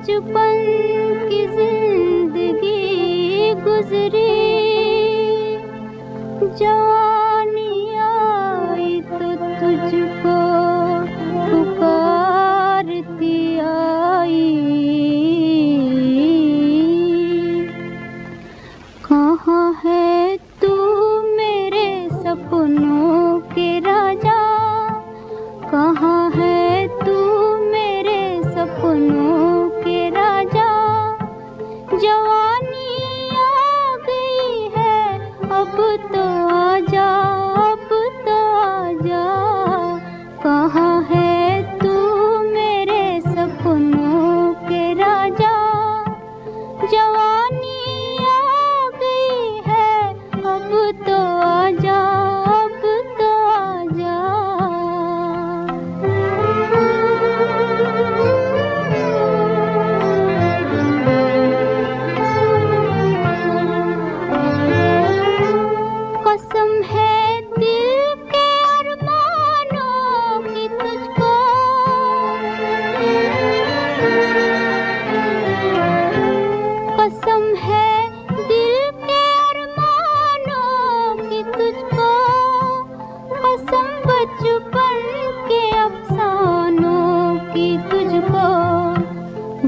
बचपन की ज़िंदगी गुजरी। जानी आई तो तुझको पुकारती आई। कहाँ है तू मेरे सपनों के राजा? कहाँ है तू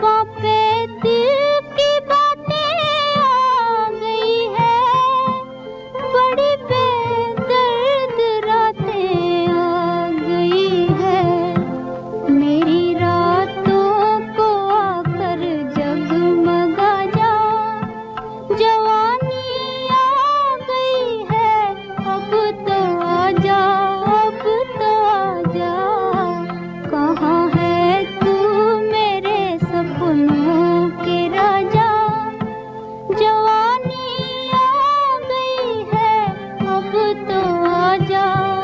Bop it. राजा